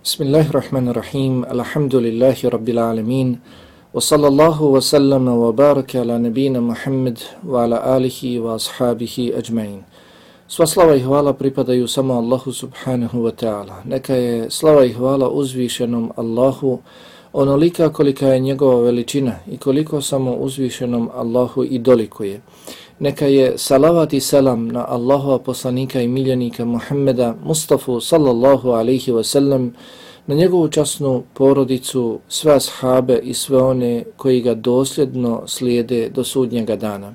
بسم الله الرحمن الرحيم الحمد لله رب العالمين وصلى الله وسلم وبارك على نبينا محمد وعلى آله وأصحابه أجمعين Sva slava i hvala pripadaju samo Allahu subhanahu wa ta'ala. Neka je slava i hvala uzvišenom Allahu onolika kolika je njegova veličina i koliko samo uzvišenom Allahu i dolikuje. Neka je salavat i selam na Allahova poslanika i miljenika Muhammeda Mustafa sallallahu alaihi wasallam, na njegovu časnu porodicu, sve ashabe i sve one koji ga dosljedno slijede do sudnjega dana.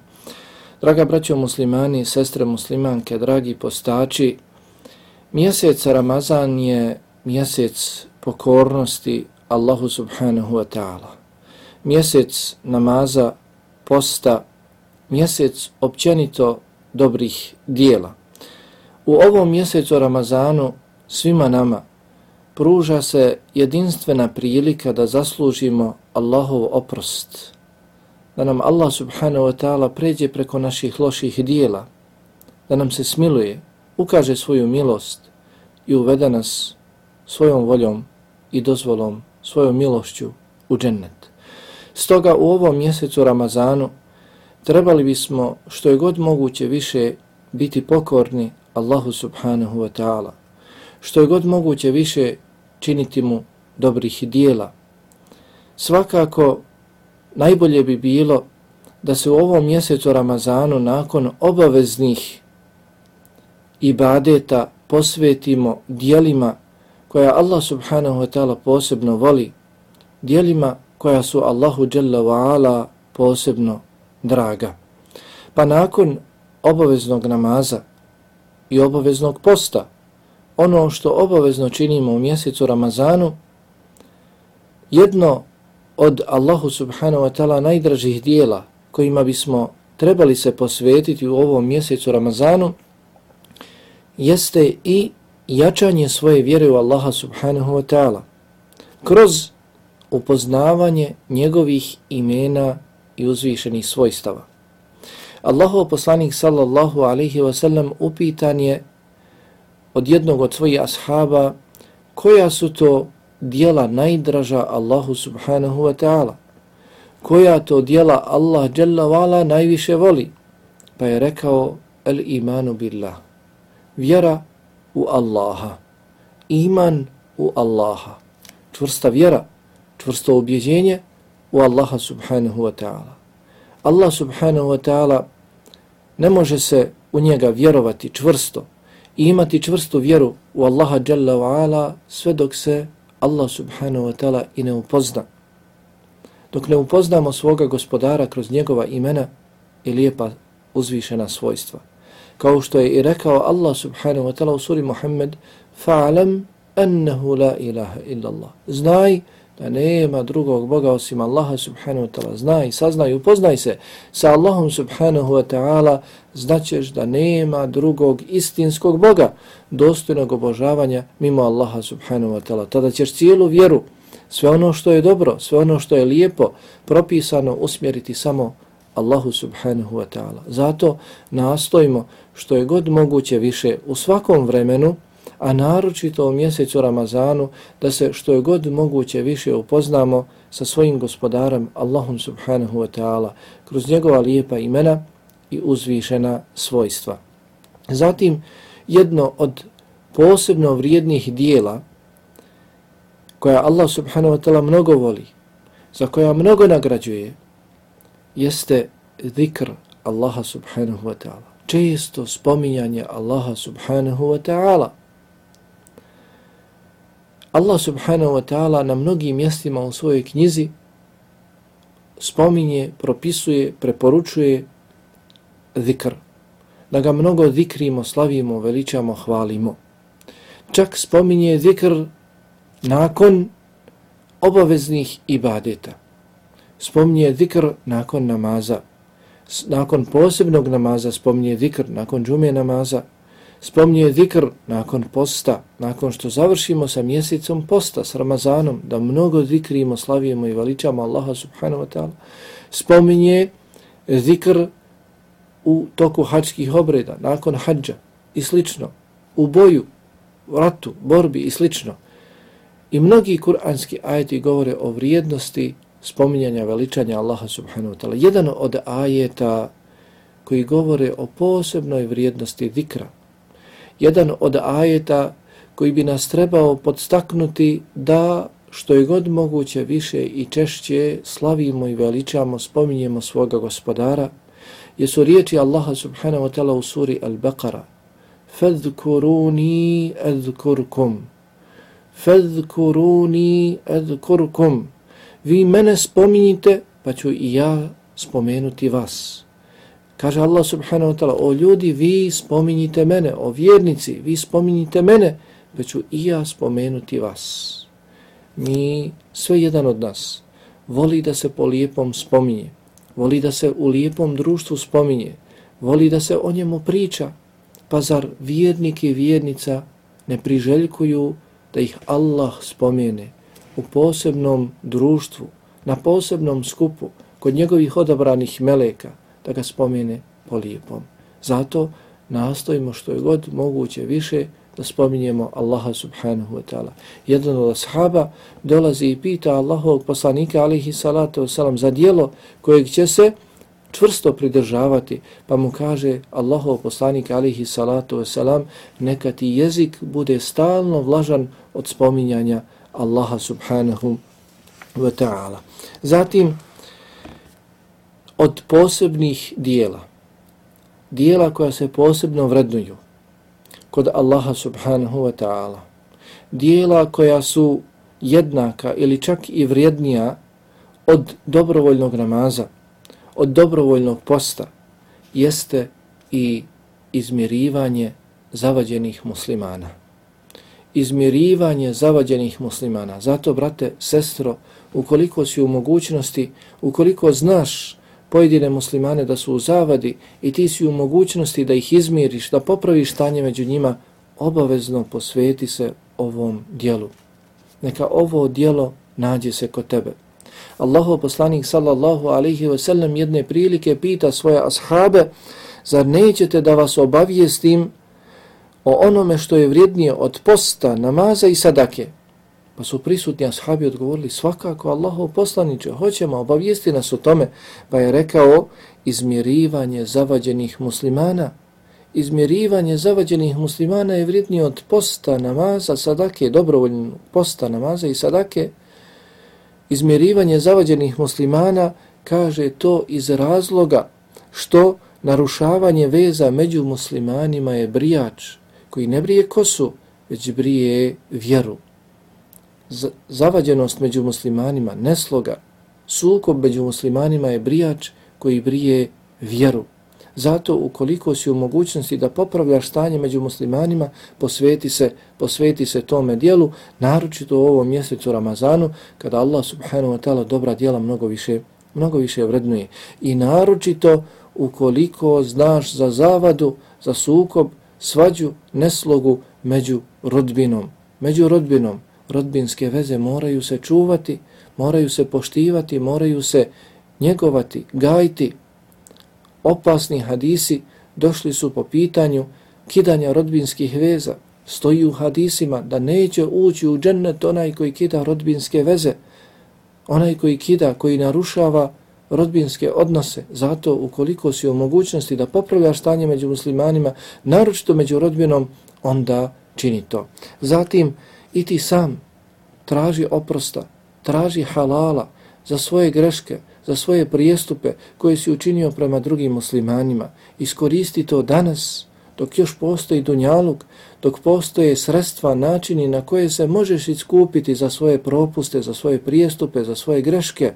Draga braćo muslimani, sestre muslimanke, dragi postači, mjesec Ramazan je mjesec pokornosti Allahu subhanahu wa ta'ala. Mjesec namaza, posta, mjesec općenito dobrih dijela. U ovom mjesecu Ramazanu svima nama pruža se jedinstvena prilika da zaslužimo Allahov oprost, da nam Allah subhanahu wa ta'ala pređe preko naših loših dijela, da nam se smiluje, ukaže svoju milost i uvede nas svojom voljom i dozvolom, svojom milošću u džennet. Stoga u ovom mjesecu Ramazanu trebali bismo što je god moguće više biti pokorni Allahu subhanahu wa ta'ala, što je god moguće više činiti mu dobrih dijela. Svakako, najbolje bi bilo da se u ovom mjesecu Ramazanu nakon obaveznih ibadeta posvetimo dijelima koja Allah subhanahu wa ta'ala posebno voli, dijelima koja su Allahu jalla wa ala posebno draga. Pa nakon obaveznog namaza i obaveznog posta, ono što obavezno činimo u mjesecu Ramazanu, jedno od Allahu subhanahu wa ta'ala najdražih dijela kojima bismo trebali se posvetiti u ovom mjesecu Ramazanu, jeste i jačanje svoje vjere u Allaha subhanahu wa ta'ala kroz upoznavanje njegovih imena i uzvišenih svojstava. Allahov poslanik sallallahu alaihi wa sallam upitan je od jednog od svojih ashaba koja su to dijela najdraža Allahu subhanahu wa ta'ala. Koja to dijela Allah jalla vala najviše voli? Pa je rekao el imanu billah. Vjera u Allaha. Iman u Allaha. Čvrsta vjera, čvrsto objeđenje u Allaha subhanahu wa ta'ala. Allah subhanahu wa ta'ala ne može se u njega vjerovati čvrsto i imati čvrstu vjeru u Allaha jalla wa ala sve dok se Allah subhanahu wa ta'ala i ne upozna. Dok ne upoznamo svoga gospodara kroz njegova imena i lijepa uzvišena svojstva. Kao što je i rekao Allah subhanahu wa ta'ala u suri Muhammed fa'alam annahu la ilaha illa Allah. Znaj da nema drugog Boga osim Allaha subhanahu wa ta'ala. Znaj, saznaj, upoznaj se sa Allahom subhanahu wa ta'ala, znaćeš da nema drugog istinskog Boga dostojnog obožavanja mimo Allaha subhanahu wa ta'ala. Tada ćeš cijelu vjeru, sve ono što je dobro, sve ono što je lijepo, propisano usmjeriti samo Allahu subhanahu wa ta'ala. Zato nastojimo što je god moguće više u svakom vremenu a naročito u mjesecu Ramazanu, da se što je god moguće više upoznamo sa svojim gospodarom Allahom subhanahu wa ta'ala kroz njegova lijepa imena i uzvišena svojstva. Zatim, jedno od posebno vrijednih dijela koja Allah subhanahu wa ta'ala mnogo voli, za koja mnogo nagrađuje, jeste zikr Allaha subhanahu wa ta'ala. Često spominjanje Allaha subhanahu wa ta'ala. Allah subhanahu wa ta'ala na mnogim mjestima u svojoj knjizi spominje, propisuje, preporučuje zikr. Da ga mnogo zikrimo, slavimo, veličamo, hvalimo. Čak spominje zikr nakon obaveznih ibadeta. Spominje zikr nakon namaza. Nakon posebnog namaza spominje zikr nakon džume namaza spominje zikr nakon posta, nakon što završimo sa mjesecom posta, s Ramazanom, da mnogo zikrimo, slavijemo i veličamo Allaha subhanahu wa ta'ala, spominje zikr u toku hađskih obreda, nakon hađa i slično, u boju, ratu, borbi i slično. I mnogi kuranski ajeti govore o vrijednosti spominjanja veličanja Allaha subhanahu wa ta'ala. Jedan od ajeta koji govore o posebnoj vrijednosti zikra, Jedan od ajeta koji bi nas trebao podstaknuti da što je god moguće više i češće slavimo i veličamo, spominjemo svoga gospodara, jesu riječi Allaha subhanahu wa ta'ala u suri Al-Baqara. Fadhkuruni adhkurkum. Fadhkuruni adhkurkum. Vi mene spominjite, pa ću i ja spomenuti vas. Kaže Allah subhanahu wa ta'ala, o ljudi, vi spominjite mene, o vjernici, vi spominjite mene, pa ću i ja spomenuti vas. Mi, sve jedan od nas, voli da se po lijepom spominje, voli da se u lijepom društvu spominje, voli da se o njemu priča, pa zar vjernik i vjernica ne priželjkuju da ih Allah spomene u posebnom društvu, na posebnom skupu, kod njegovih odabranih meleka, da ga spomene po lijepom. Zato nastojimo što je god moguće više da spominjemo Allaha subhanahu wa ta'ala. Jedan od ashaba dolazi i pita Allahovog poslanika alihi salatu wasalam za dijelo kojeg će se čvrsto pridržavati, pa mu kaže Allahov poslanik alihi salatu wasalam neka ti jezik bude stalno vlažan od spominjanja Allaha subhanahu wa ta'ala. Zatim, od posebnih dijela, dijela koja se posebno vrednuju kod Allaha subhanahu wa ta'ala, dijela koja su jednaka ili čak i vrijednija od dobrovoljnog namaza, od dobrovoljnog posta, jeste i izmirivanje zavađenih muslimana. Izmirivanje zavađenih muslimana. Zato, brate, sestro, ukoliko si u mogućnosti, ukoliko znaš pojedine muslimane da su u zavadi i ti si u mogućnosti da ih izmiriš, da popraviš stanje među njima, obavezno posveti se ovom dijelu. Neka ovo dijelo nađe se kod tebe. Allaho poslanik sallallahu alaihi ve sellem jedne prilike pita svoje ashabe, zar nećete da vas obavijestim o onome što je vrijednije od posta, namaza i sadake? Pa su prisutni ashabi odgovorili, svakako Allahov poslaniće, hoćemo obavijesti nas o tome. Pa je rekao, izmjerivanje zavađenih muslimana. Izmjerivanje zavađenih muslimana je vrijednije od posta, namaza, sadake, dobrovoljno posta, namaza i sadake. Izmjerivanje zavađenih muslimana kaže to iz razloga što narušavanje veza među muslimanima je brijač koji ne brije kosu, već brije vjeru zavađenost među muslimanima, nesloga, sukob među muslimanima je brijač koji brije vjeru. Zato ukoliko si u mogućnosti da popravljaš stanje među muslimanima, posveti se, posveti se tome dijelu, naročito u ovom mjesecu Ramazanu, kada Allah subhanahu wa ta'ala dobra dijela mnogo više, mnogo više vrednuje. I naročito ukoliko znaš za zavadu, za sukob, svađu, neslogu među rodbinom. Među rodbinom rodbinske veze moraju se čuvati, moraju se poštivati, moraju se njegovati, gajiti. Opasni hadisi došli su po pitanju kidanja rodbinskih veza. Stoji u hadisima da neće ući u džennet onaj koji kida rodbinske veze, onaj koji kida, koji narušava rodbinske odnose. Zato ukoliko si u mogućnosti da popravljaš stanje među muslimanima, naročito među rodbinom, onda čini to. Zatim, i ti sam traži oprosta, traži halala za svoje greške, za svoje prijestupe koje si učinio prema drugim muslimanima. Iskoristi to danas, dok još postoji dunjaluk, dok postoje sredstva, načini na koje se možeš iskupiti za svoje propuste, za svoje prijestupe, za svoje greške.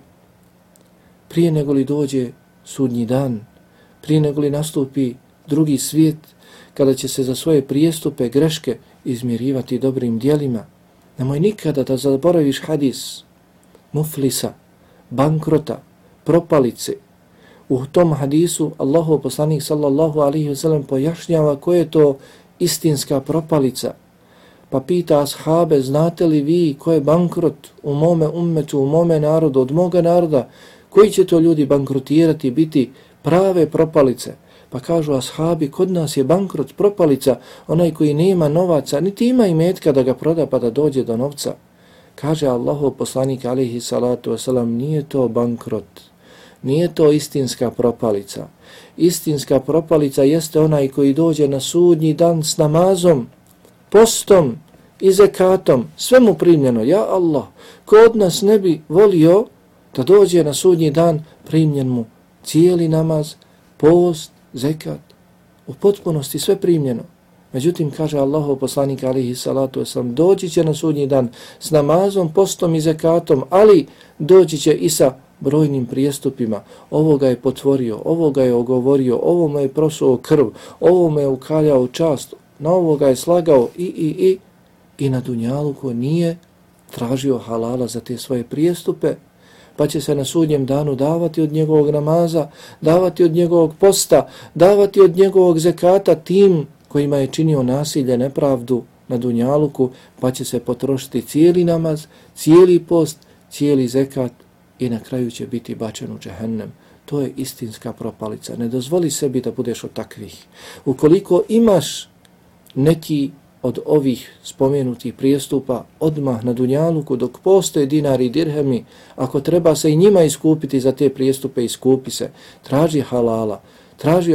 Prije nego li dođe sudnji dan, prije nego li nastupi drugi svijet, kada će se za svoje prijestupe, greške izmirivati dobrim dijelima, Nemoj nikada da zaboraviš hadis muflisa, bankrota, propalice. U tom hadisu Allahu poslanik sallallahu alaihi wasallam pojašnjava ko je to istinska propalica. Pa pita ashabe, znate li vi ko je bankrot u mome ummetu, u mome narodu, od moga naroda, koji će to ljudi bankrotirati, biti prave propalice? Pa kažu ashabi, kod nas je bankrot, propalica, onaj koji nema novaca, niti ima i metka da ga proda pa da dođe do novca. Kaže Allahov poslanik alihi salatu wasalam, nije to bankrot, nije to istinska propalica. Istinska propalica jeste onaj koji dođe na sudnji dan s namazom, postom i zekatom, sve mu primljeno. Ja Allah, ko od nas ne bi volio da dođe na sudnji dan, primljen mu cijeli namaz, post, zekat, u potpunosti sve primljeno. Međutim, kaže Allahov poslanik alihi salatu wasalam, doći će na sudnji dan s namazom, postom i zekatom, ali doći će i sa brojnim prijestupima. Ovoga je potvorio, ovoga je ogovorio, ovome je prosuo krv, ovome je ukaljao čast, na ovoga je slagao i, i, i, i na dunjalu ko nije tražio halala za te svoje prijestupe, pa će se na sudnjem danu davati od njegovog namaza, davati od njegovog posta, davati od njegovog zekata tim kojima je činio nasilje, nepravdu na dunjaluku, pa će se potrošiti cijeli namaz, cijeli post, cijeli zekat i na kraju će biti bačen u džehennem. To je istinska propalica. Ne dozvoli sebi da budeš od takvih. Ukoliko imaš neki od ovih spomenutih prijestupa odmah na Dunjaluku dok postoje dinari i dirhemi, ako treba se i njima iskupiti za te prijestupe, iskupi se, traži halala, traži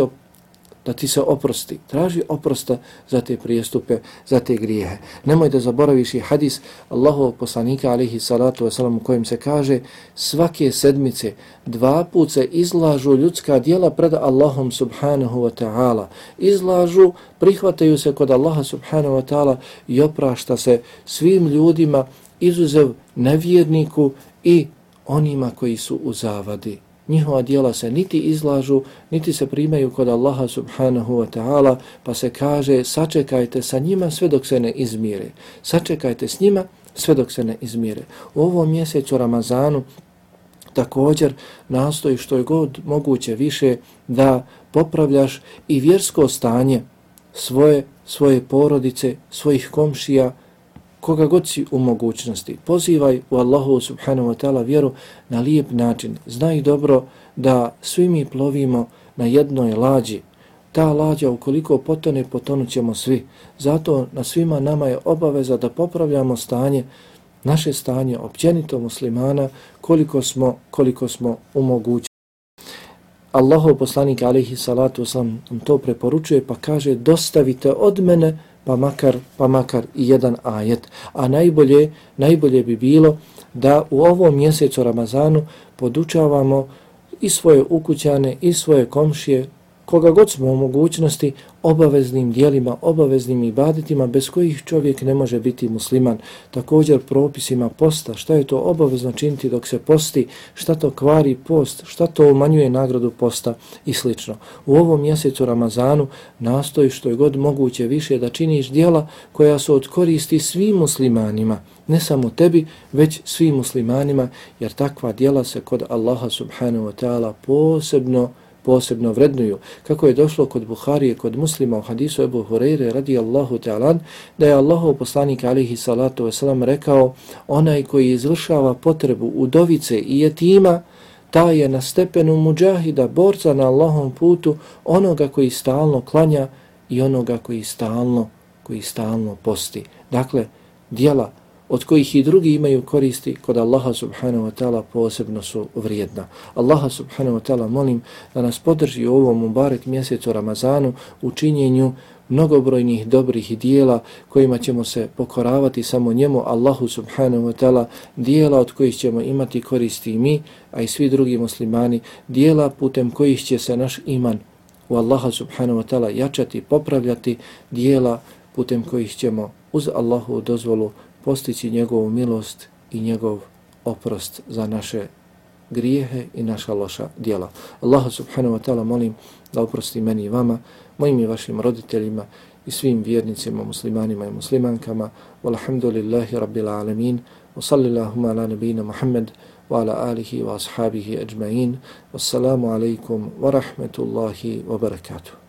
da ti se oprosti. Traži oprosta za te prijestupe, za te grijehe. Nemoj da zaboraviš i hadis Allahov poslanika alihi salatu wasalam u kojem se kaže svake sedmice dva put se izlažu ljudska dijela pred Allahom subhanahu wa ta'ala. Izlažu, prihvataju se kod Allaha subhanahu wa ta'ala i oprašta se svim ljudima izuzev nevjerniku i onima koji su u zavadi njihova dijela se niti izlažu, niti se primaju kod Allaha subhanahu wa ta'ala, pa se kaže sačekajte sa njima sve dok se ne izmire. Sačekajte s njima sve dok se ne izmire. U ovom mjesecu Ramazanu također nastoji što je god moguće više da popravljaš i vjersko stanje svoje, svoje porodice, svojih komšija, koga god si u mogućnosti. Pozivaj u Allahu subhanahu wa ta'ala vjeru na lijep način. Znaj dobro da svi mi plovimo na jednoj lađi. Ta lađa ukoliko potone, potonut ćemo svi. Zato na svima nama je obaveza da popravljamo stanje, naše stanje općenito muslimana koliko smo, koliko smo u mogućnosti. Allahov poslanik alaihi salatu sam to preporučuje pa kaže dostavite od mene pa makar, pa makar i jedan ajet. A najbolje, najbolje bi bilo da u ovom mjesecu Ramazanu podučavamo i svoje ukućane i svoje komšije koga god smo u mogućnosti obaveznim dijelima, obaveznim ibaditima bez kojih čovjek ne može biti musliman. Također propisima posta, šta je to obavezno činiti dok se posti, šta to kvari post, šta to umanjuje nagradu posta? I sl. U ovom mjesecu Ramazanu nastoji što je god moguće više da činiš dijela koja su od koristi svim muslimanima, ne samo tebi, već svim muslimanima, jer takva dijela se kod Allaha subhanahu wa ta'ala posebno posebno vrednuju. Kako je došlo kod Buharije, kod muslima u hadisu Ebu Hureyre radijallahu ta'alan, da je Allahov poslanik alihi salatu wasalam rekao onaj koji izvršava potrebu udovice i jetima, ta je na stepenu muđahida, borca na Allahom putu, onoga koji stalno klanja i onoga koji stalno, koji stalno posti. Dakle, dijela od kojih i drugi imaju koristi kod Allaha subhanahu wa ta'ala posebno su vrijedna. Allaha subhanahu wa ta'ala molim da nas podrži u ovom Mubarek mjesecu Ramazanu u činjenju mnogobrojnih dobrih dijela kojima ćemo se pokoravati samo njemu Allahu subhanahu wa ta'ala dijela od kojih ćemo imati koristi i mi, a i svi drugi muslimani dijela putem kojih će se naš iman u Allaha subhanahu wa ta'ala jačati, popravljati dijela putem kojih ćemo uz Allahu dozvolu postići njegovu milost i njegov oprost za naše grijehe i naša loša djela. Allah subhanahu wa ta'ala molim da oprosti meni i vama, mojim i vašim roditeljima i svim vjernicima, muslimanima i muslimankama. Walhamdulillahi rabbil alamin. Wa sallillahuma ala nabina Muhammad wa ala alihi wa ashabihi ajma'in. Wassalamu alaikum wa rahmetullahi wa barakatuh.